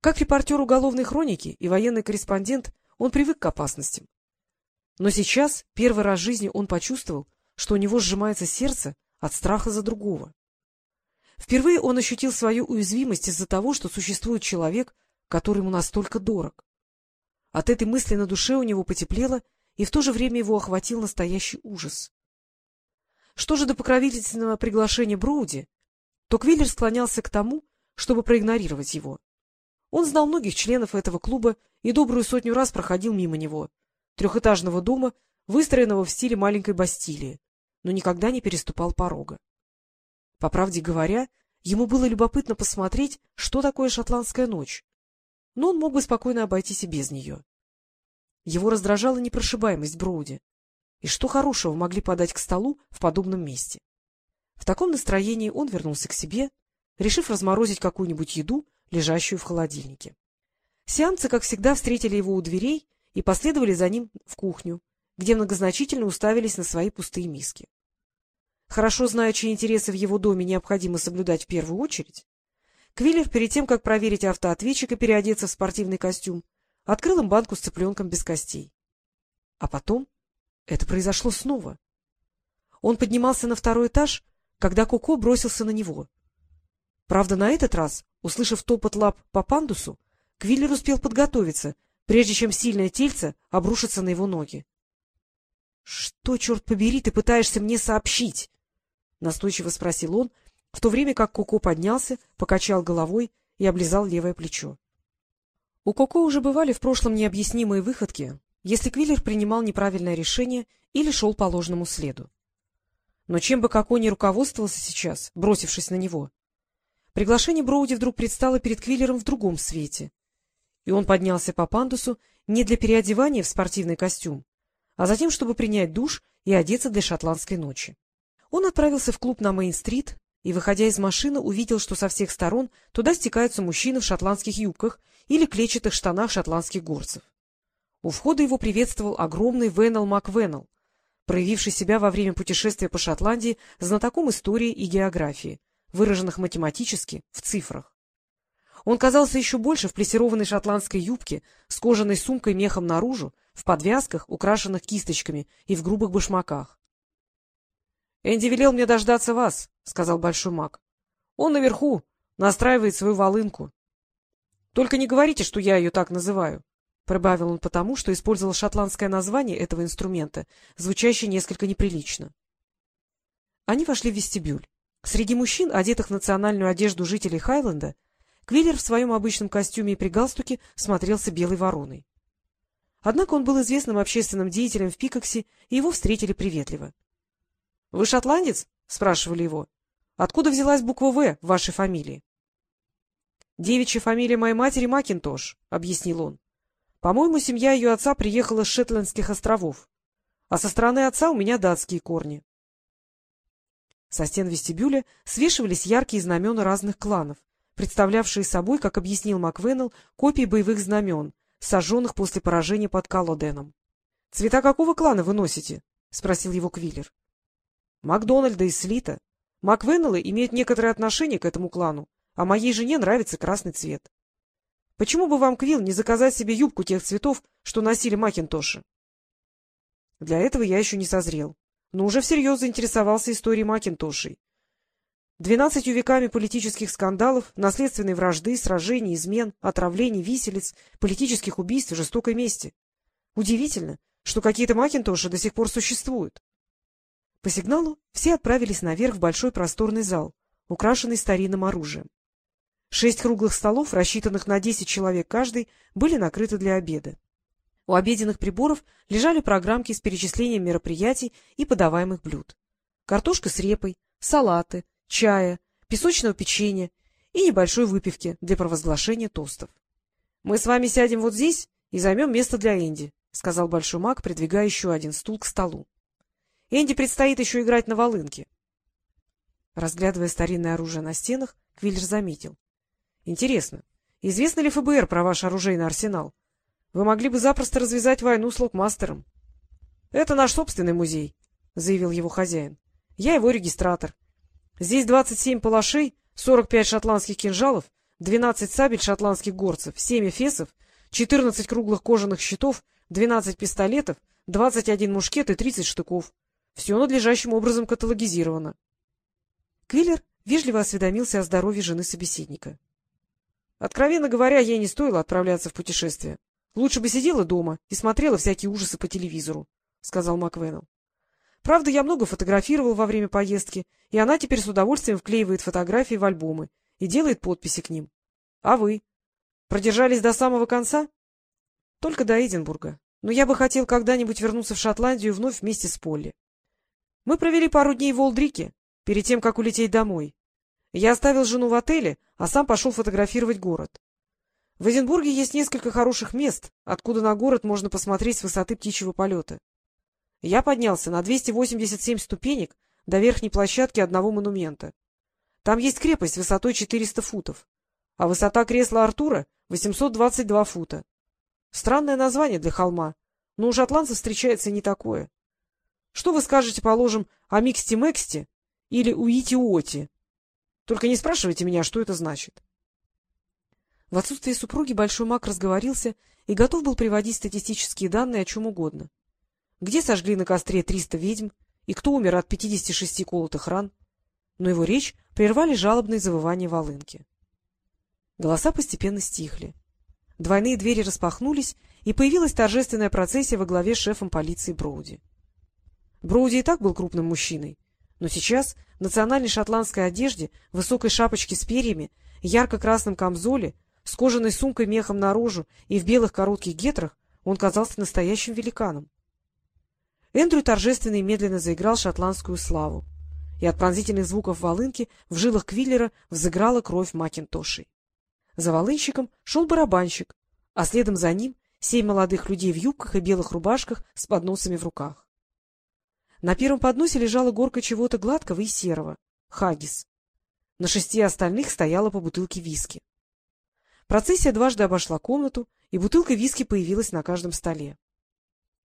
Как репортер уголовной хроники и военный корреспондент он привык к опасностям. Но сейчас, первый раз в жизни, он почувствовал, что у него сжимается сердце от страха за другого. Впервые он ощутил свою уязвимость из-за того, что существует человек, который ему настолько дорог. От этой мысли на душе у него потеплело, и в то же время его охватил настоящий ужас. Что же до покровительственного приглашения Броуди, то Квиллер склонялся к тому, чтобы проигнорировать его. Он знал многих членов этого клуба и добрую сотню раз проходил мимо него, трехэтажного дома, выстроенного в стиле маленькой Бастилии, но никогда не переступал порога. По правде говоря, ему было любопытно посмотреть, что такое шотландская ночь, но он мог бы спокойно обойтись и без нее. Его раздражала непрошибаемость Броуди. И что хорошего могли подать к столу в подобном месте? В таком настроении он вернулся к себе, решив разморозить какую-нибудь еду, лежащую в холодильнике. Сиамцы, как всегда, встретили его у дверей и последовали за ним в кухню, где многозначительно уставились на свои пустые миски. Хорошо зная, чьи интересы в его доме необходимо соблюдать в первую очередь, Квиллер, перед тем, как проверить автоответчик и переодеться в спортивный костюм, открыл им банку с цыпленком без костей. А потом это произошло снова. Он поднимался на второй этаж, когда Коко бросился на него. Правда, на этот раз, услышав топот лап по пандусу, Квиллер успел подготовиться, прежде чем сильное тельце обрушится на его ноги. — Что, черт побери, ты пытаешься мне сообщить? — настойчиво спросил он, в то время как Коко поднялся, покачал головой и облизал левое плечо. У Коко уже бывали в прошлом необъяснимые выходки, если Квиллер принимал неправильное решение или шел по ложному следу. Но чем бы Коко ни руководствовался сейчас, бросившись на него, приглашение Броуди вдруг предстало перед Квиллером в другом свете и он поднялся по пандусу не для переодевания в спортивный костюм, а затем, чтобы принять душ и одеться для шотландской ночи. Он отправился в клуб на Мейн-стрит и, выходя из машины, увидел, что со всех сторон туда стекаются мужчины в шотландских юбках или клетчатых штанах шотландских горцев. У входа его приветствовал огромный Веннел МакВеннел, проявивший себя во время путешествия по Шотландии знатоком истории и географии, выраженных математически в цифрах. Он казался еще больше в плесированной шотландской юбке, с кожаной сумкой мехом наружу, в подвязках, украшенных кисточками, и в грубых башмаках. — Энди велел мне дождаться вас, — сказал Большой маг. — Он наверху, настраивает свою волынку. — Только не говорите, что я ее так называю, — прибавил он потому, что использовал шотландское название этого инструмента, звучащее несколько неприлично. Они вошли в вестибюль. Среди мужчин, одетых в национальную одежду жителей Хайленда, Квиллер в своем обычном костюме и при галстуке смотрелся белой вороной. Однако он был известным общественным деятелем в Пикоксе, и его встретили приветливо. — Вы шотландец? — спрашивали его. — Откуда взялась буква «В» в вашей фамилии? — Девичья фамилия моей матери Макинтош, — объяснил он. — По-моему, семья ее отца приехала с Шетландских островов, а со стороны отца у меня датские корни. Со стен вестибюля свешивались яркие знамена разных кланов, представлявшие собой, как объяснил Маквеннелл, копии боевых знамен, сожженных после поражения под Каллоденом. — Цвета какого клана вы носите? — спросил его Квиллер. — Макдональда и Слита. Маквеннеллы имеют некоторое отношение к этому клану, а моей жене нравится красный цвет. Почему бы вам, Квилл, не заказать себе юбку тех цветов, что носили Макинтоши? Для этого я еще не созрел, но уже всерьез заинтересовался историей Макинтошей Двенадцатью веками политических скандалов, наследственной вражды, сражений, измен, отравлений, виселиц, политических убийств жестокой мести. Удивительно, что какие-то Макинтоши до сих пор существуют. По сигналу все отправились наверх в большой просторный зал, украшенный старинным оружием. Шесть круглых столов, рассчитанных на десять человек каждый, были накрыты для обеда. У обеденных приборов лежали программки с перечислением мероприятий и подаваемых блюд. Картошка с репой, салаты, чая, песочного печенья и небольшой выпивки для провозглашения тостов. — Мы с вами сядем вот здесь и займем место для Энди, — сказал Большой маг, придвигая еще один стул к столу. — Энди предстоит еще играть на волынке. Разглядывая старинное оружие на стенах, Квиллер заметил. — Интересно, известно ли ФБР про ваш оружейный арсенал? Вы могли бы запросто развязать войну с локмастером. — Это наш собственный музей, — заявил его хозяин. — Я его регистратор. Здесь двадцать семь палашей, сорок пять шотландских кинжалов, 12 сабель шотландских горцев, 7 эфесов, 14 круглых кожаных щитов, 12 пистолетов, 21 мушкет и 30 штыков. Все надлежащим образом каталогизировано. Квиллер вежливо осведомился о здоровье жены собеседника. — Откровенно говоря, ей не стоило отправляться в путешествие. Лучше бы сидела дома и смотрела всякие ужасы по телевизору, — сказал Маквеннелл. — Правда, я много фотографировал во время поездки, и она теперь с удовольствием вклеивает фотографии в альбомы и делает подписи к ним. А вы? Продержались до самого конца? — Только до Эдинбурга. Но я бы хотел когда-нибудь вернуться в Шотландию вновь вместе с Полли. Мы провели пару дней в Олдрике, перед тем, как улететь домой. Я оставил жену в отеле, а сам пошел фотографировать город. В Эдинбурге есть несколько хороших мест, откуда на город можно посмотреть с высоты птичьего полета. Я поднялся на 287 ступенек до верхней площадки одного монумента. Там есть крепость высотой 400 футов, а высота кресла Артура — 822 фута. Странное название для холма, но у шотландцев встречается не такое. Что вы скажете, положим, о Миксте-Мексте или Уити-Уоти? Только не спрашивайте меня, что это значит. В отсутствие супруги Большой Мак разговорился и готов был приводить статистические данные о чем угодно. Где сожгли на костре 300 ведьм и кто умер от 56 колотых ран, но его речь прервали жалобные завывания волынки. Голоса постепенно стихли. Двойные двери распахнулись, и появилась торжественная процессия во главе с шефом полиции Броуди. Броуди и так был крупным мужчиной, но сейчас в национальной шотландской одежде, высокой шапочке с перьями, ярко-красном камзоле с кожаной сумкой мехом наружу и в белых коротких гетрах он казался настоящим великаном. Эндрю торжественно и медленно заиграл шотландскую славу, и от пронзительных звуков волынки в жилах Квиллера взыграла кровь Макинтошей. За волынщиком шел барабанщик, а следом за ним семь молодых людей в юбках и белых рубашках с подносами в руках. На первом подносе лежала горка чего-то гладкого и серого — хагис. На шести остальных стояла по бутылке виски. Процессия дважды обошла комнату, и бутылка виски появилась на каждом столе.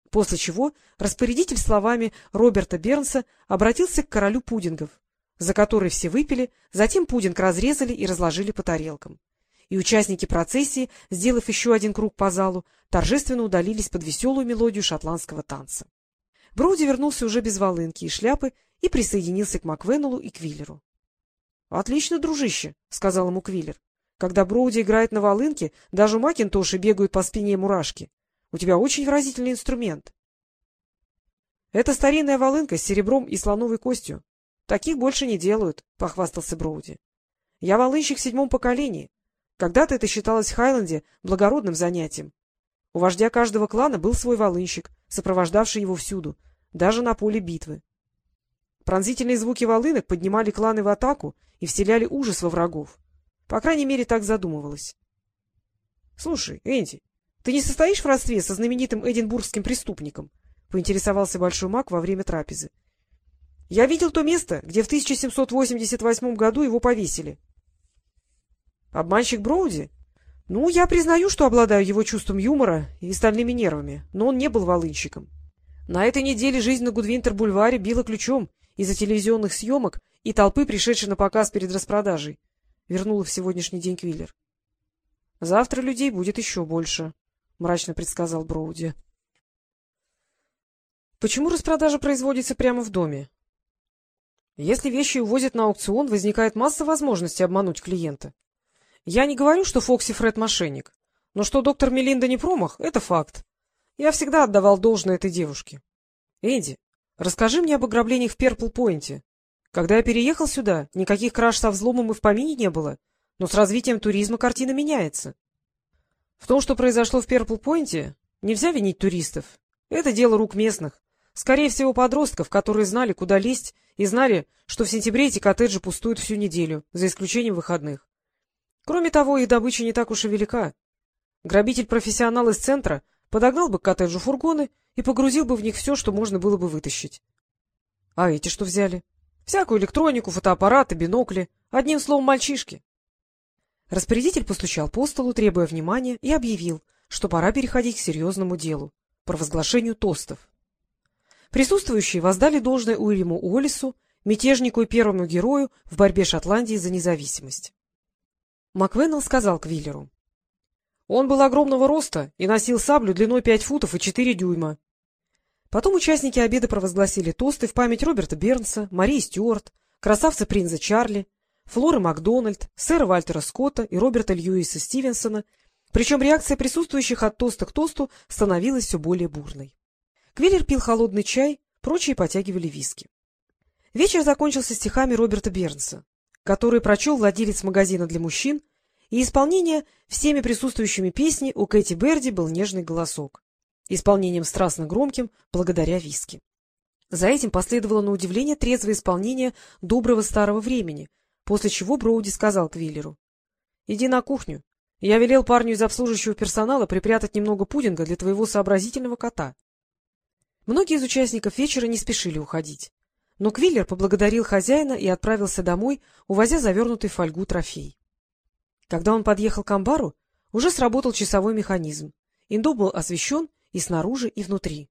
После чего распорядитель словами Роберта Бернса обратился к королю пудингов, за который все выпили, затем пудинг разрезали и разложили по тарелкам. И участники процессии, сделав еще один круг по залу, торжественно удалились под веселую мелодию шотландского танца. Броуди вернулся уже без волынки и шляпы и присоединился к Маквеннеллу и Квиллеру. — Отлично, дружище, — сказал ему Квиллер. Когда Броуди играет на волынке, даже Макинтоши бегают по спине мурашки. У тебя очень выразительный инструмент. — Это старинная волынка с серебром и слоновой костью. Таких больше не делают, — похвастался Броуди. — Я волынщик в седьмом поколении. Когда-то это считалось в Хайленде благородным занятием. У вождя каждого клана был свой волынщик, сопровождавший его всюду, даже на поле битвы. Пронзительные звуки волынок поднимали кланы в атаку и вселяли ужас во врагов. По крайней мере, так задумывалось. — Слушай, Энди, ты не состоишь в родстве со знаменитым эдинбургским преступником? — поинтересовался Большой Мак во время трапезы. — Я видел то место, где в 1788 году его повесили. — Обманщик Броуди? Ну, я признаю, что обладаю его чувством юмора и стальными нервами, но он не был волынщиком. На этой неделе жизнь на Гудвинтер-бульваре била ключом из-за телевизионных съемок и толпы, пришедшей на показ перед распродажей вернула в сегодняшний день Квиллер. — Завтра людей будет еще больше, — мрачно предсказал Броуди. — Почему распродажа производится прямо в доме? Если вещи увозят на аукцион, возникает масса возможностей обмануть клиента. Я не говорю, что Фокси Фред мошенник, но что доктор Мелинда не промах — это факт. Я всегда отдавал должное этой девушке. Эдди, расскажи мне об ограблениях в Перпл-Пойнте. Когда я переехал сюда, никаких краж со взломом и в помине не было, но с развитием туризма картина меняется. В том, что произошло в Перпл-Пойнте, нельзя винить туристов. Это дело рук местных. Скорее всего, подростков, которые знали, куда лезть, и знали, что в сентябре эти коттеджи пустуют всю неделю, за исключением выходных. Кроме того, их добыча не так уж и велика. Грабитель-профессионал из центра подогнал бы к коттеджу фургоны и погрузил бы в них все, что можно было бы вытащить. А эти что взяли? Всякую электронику, фотоаппараты, бинокли. Одним словом, мальчишки. Распорядитель постучал по столу, требуя внимания, и объявил, что пора переходить к серьезному делу — провозглашению тостов. Присутствующие воздали должное Уильяму Уоллису, мятежнику и первому герою в борьбе Шотландии за независимость. Маквеннелл сказал Квиллеру. Он был огромного роста и носил саблю длиной пять футов и четыре дюйма. Потом участники обеда провозгласили тосты в память Роберта Бернса, Марии Стюарт, красавца принца Чарли, Флоры Макдональд, сэра Вальтера Скотта и Роберта Льюиса Стивенсона, причем реакция присутствующих от тоста к тосту становилась все более бурной. Квиллер пил холодный чай, прочие потягивали виски. Вечер закончился стихами Роберта Бернса, который прочел владелец магазина для мужчин, и исполнение всеми присутствующими песни у Кэти Берди был нежный голосок, исполнением страстно громким, благодаря виски. За этим последовало на удивление трезвое исполнение доброго старого времени, после чего Броуди сказал Квиллеру. — Иди на кухню. Я велел парню из обслуживающего персонала припрятать немного пудинга для твоего сообразительного кота. Многие из участников вечера не спешили уходить. Но Квиллер поблагодарил хозяина и отправился домой, увозя завернутый в фольгу трофей. Когда он подъехал к амбару, уже сработал часовой механизм. Индо был освещен и снаружи, и внутри.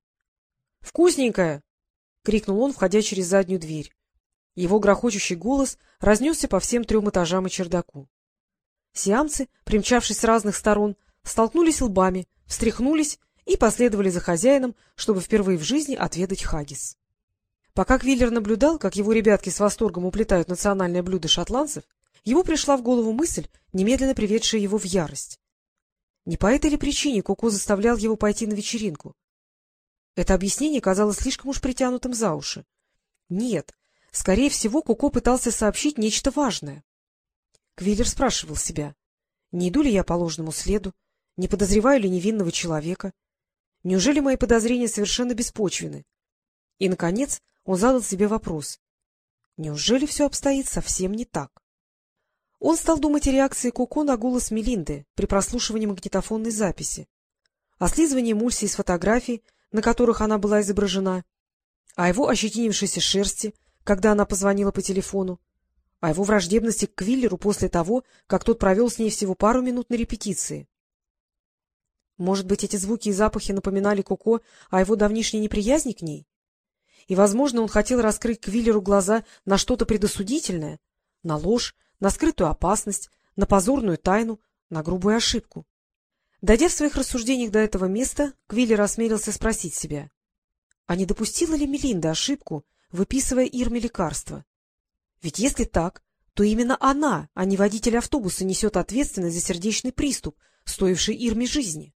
«Вкусненькое!» — крикнул он, входя через заднюю дверь. Его грохочущий голос разнесся по всем трем этажам и чердаку. Сиамцы, примчавшись с разных сторон, столкнулись лбами, встряхнулись и последовали за хозяином, чтобы впервые в жизни отведать хагис. Пока Квиллер наблюдал, как его ребятки с восторгом уплетают национальное блюдо шотландцев, ему пришла в голову мысль, немедленно приведшая его в ярость. Не по этой ли причине Коко заставлял его пойти на вечеринку? Это объяснение казалось слишком уж притянутым за уши. Нет, скорее всего, Коко пытался сообщить нечто важное. Квиллер спрашивал себя, не иду ли я по ложному следу, не подозреваю ли невинного человека, неужели мои подозрения совершенно беспочвены? И, наконец, он задал себе вопрос. Неужели все обстоит совсем не так? Он стал думать о реакции Коко на голос Мелинды при прослушивании магнитофонной записи, о слизывании эмульсии из фотографий, на которых она была изображена, о его ощетинившейся шерсти, когда она позвонила по телефону, о его враждебности к Квиллеру после того, как тот провел с ней всего пару минут на репетиции. Может быть, эти звуки и запахи напоминали Коко о его давнишней неприязни к ней? И, возможно, он хотел раскрыть Квиллеру глаза на что-то предосудительное, на ложь, на скрытую опасность, на позорную тайну, на грубую ошибку. Дойдя в своих рассуждениях до этого места, Квиллер осмелился спросить себя, а не допустила ли Мелинда ошибку, выписывая Ирме лекарства? Ведь если так, то именно она, а не водитель автобуса, несет ответственность за сердечный приступ, стоивший Ирме жизни.